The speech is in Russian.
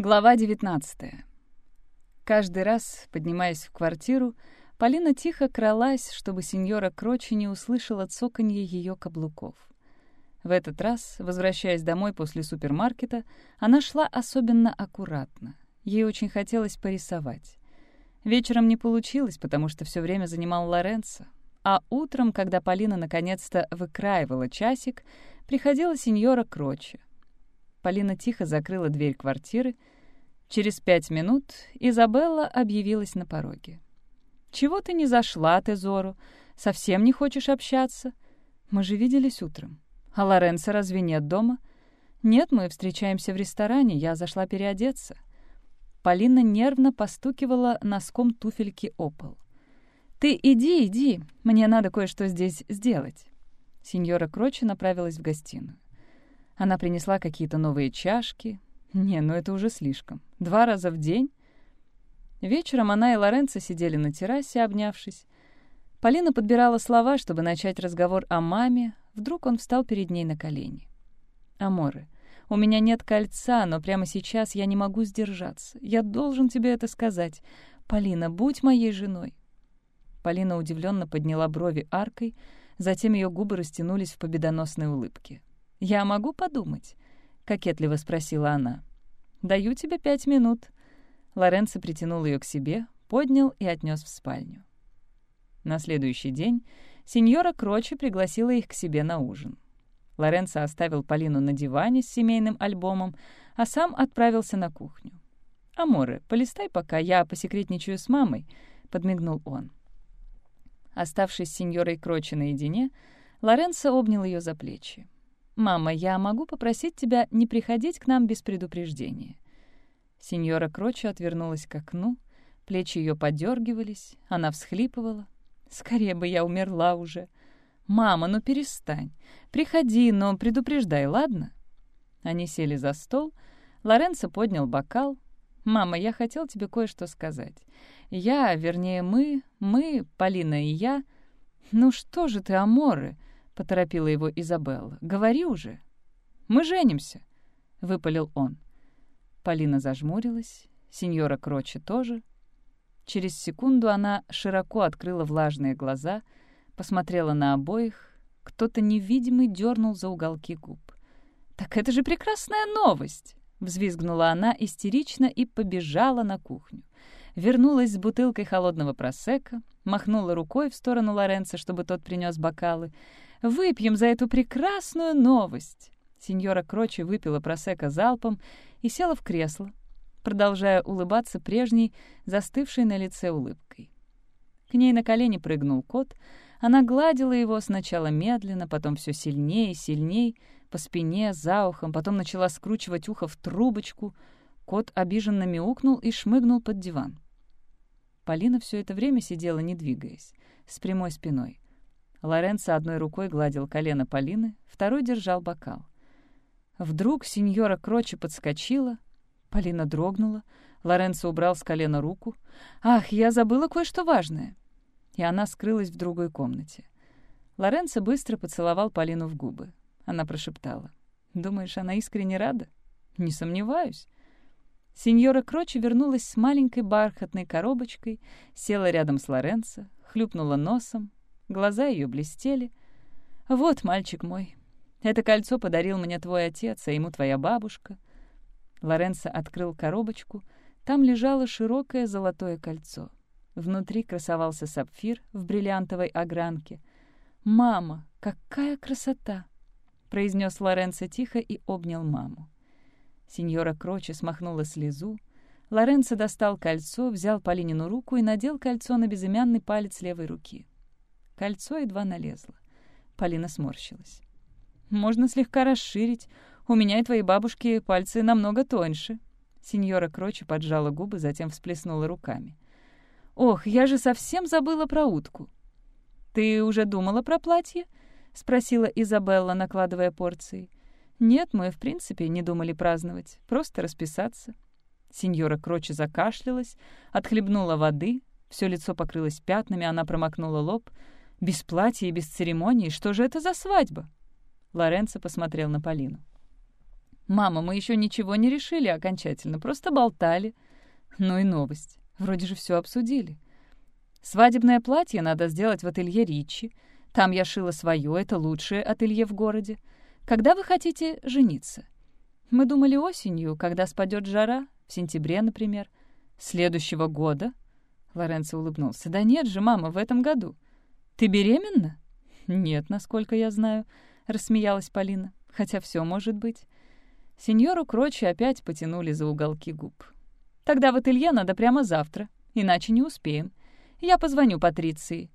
Глава 19. Каждый раз, поднимаясь в квартиру, Полина тихо кралась, чтобы сеньора Крочи не услышала цоканье ее каблуков. В этот раз, возвращаясь домой после супермаркета, она шла особенно аккуратно. Ей очень хотелось порисовать. Вечером не получилось, потому что все время занимал Лоренцо. А утром, когда Полина наконец-то выкраивала часик, приходила сеньора Крочи. Полина тихо закрыла дверь квартиры. Через пять минут Изабелла объявилась на пороге. «Чего ты не зашла, Тезору? Совсем не хочешь общаться? Мы же виделись утром. А Лоренцо разве нет дома?» «Нет, мы встречаемся в ресторане, я зашла переодеться». Полина нервно постукивала носком туфельки о. «Ты иди, иди, мне надо кое-что здесь сделать». Сеньора Крочи направилась в гостиную. Она принесла какие-то новые чашки. Не, ну это уже слишком. Два раза в день? Вечером она и Лоренцо сидели на террасе, обнявшись. Полина подбирала слова, чтобы начать разговор о маме. Вдруг он встал перед ней на колени. «Аморы, у меня нет кольца, но прямо сейчас я не могу сдержаться. Я должен тебе это сказать. Полина, будь моей женой». Полина удивленно подняла брови аркой, затем ее губы растянулись в победоносной улыбке. «Я могу подумать?» — кокетливо спросила она. «Даю тебе пять минут». Лоренцо притянул ее к себе, поднял и отнес в спальню. На следующий день сеньора Крочи пригласила их к себе на ужин. Лоренцо оставил Полину на диване с семейным альбомом, а сам отправился на кухню. «Аморе, полистай пока, я посекретничаю с мамой», — подмигнул он. Оставшись с сеньорой Крочи наедине, Лоренцо обнял ее за плечи. «Мама, я могу попросить тебя не приходить к нам без предупреждения?» Сеньора Крочо отвернулась к окну, плечи ее подергивались, она всхлипывала. «Скорее бы я умерла уже!» «Мама, ну перестань! Приходи, но предупреждай, ладно?» Они сели за стол, Лоренцо поднял бокал. «Мама, я хотел тебе кое-что сказать. Я, вернее, мы, мы, Полина и я...» «Ну что же ты, Аморы?» Поторопила его Изабелла. «Говори уже!» «Мы женимся!» — выпалил он. Полина зажмурилась, сеньора Крочи тоже. Через секунду она широко открыла влажные глаза, посмотрела на обоих. Кто-то невидимый дернул за уголки губ. «Так это же прекрасная новость!» — взвизгнула она истерично и побежала на кухню. Вернулась с бутылкой холодного просека, махнула рукой в сторону Лоренца, чтобы тот принес бокалы. Выпьем за эту прекрасную новость!» Сеньора Крочи выпила просека залпом и села в кресло, продолжая улыбаться прежней, застывшей на лице улыбкой. К ней на колени прыгнул кот. Она гладила его сначала медленно, потом все сильнее и сильнее, по спине, за ухом, потом начала скручивать ухо в трубочку. Кот обиженно мяукнул и шмыгнул под диван. Полина все это время сидела, не двигаясь, с прямой спиной. Лоренцо одной рукой гладил колено Полины, второй держал бокал. Вдруг сеньора Крочи подскочила. Полина дрогнула. Лоренцо убрал с колена руку. «Ах, я забыла кое-что важное!» И она скрылась в другой комнате. Лоренцо быстро поцеловал Полину в губы. Она прошептала. «Думаешь, она искренне рада?» «Не сомневаюсь». Сеньора Крочи вернулась с маленькой бархатной коробочкой, села рядом с Лоренцо, хлюпнула носом, Глаза ее блестели. «Вот, мальчик мой, это кольцо подарил мне твой отец, а ему твоя бабушка». Лоренцо открыл коробочку. Там лежало широкое золотое кольцо. Внутри красовался сапфир в бриллиантовой огранке. «Мама, какая красота!» — произнес Лоренцо тихо и обнял маму. Сеньора Крочи смахнула слезу. Лоренцо достал кольцо, взял Полинину руку и надел кольцо на безымянный палец левой руки. Кольцо едва налезло. Полина сморщилась. «Можно слегка расширить. У меня и твоей бабушки пальцы намного тоньше». Сеньора Крочи поджала губы, затем всплеснула руками. «Ох, я же совсем забыла про утку». «Ты уже думала про платье?» — спросила Изабелла, накладывая порции. «Нет, мы, в принципе, не думали праздновать. Просто расписаться». Сеньора Крочи закашлялась, отхлебнула воды, все лицо покрылось пятнами, она промокнула лоб — без платья и без церемонии. Что же это за свадьба?» Лоренцо посмотрел на Полину. «Мама, мы еще ничего не решили окончательно, просто болтали». Ну и новость. Вроде же все обсудили. Свадебное платье надо сделать в ателье Ричи. Там я шила свое, это лучшее ателье в городе. Когда вы хотите жениться? Мы думали осенью, когда спадет жара, в сентябре, например. Следующего года? Лоренцо улыбнулся. Да нет же, мама, в этом году. Ты беременна? Нет, насколько я знаю, рассмеялась Полина. Хотя все может быть. Сеньору Крочи опять потянули за уголки губ. «Тогда в ателье надо прямо завтра, иначе не успеем. Я позвоню Патриции.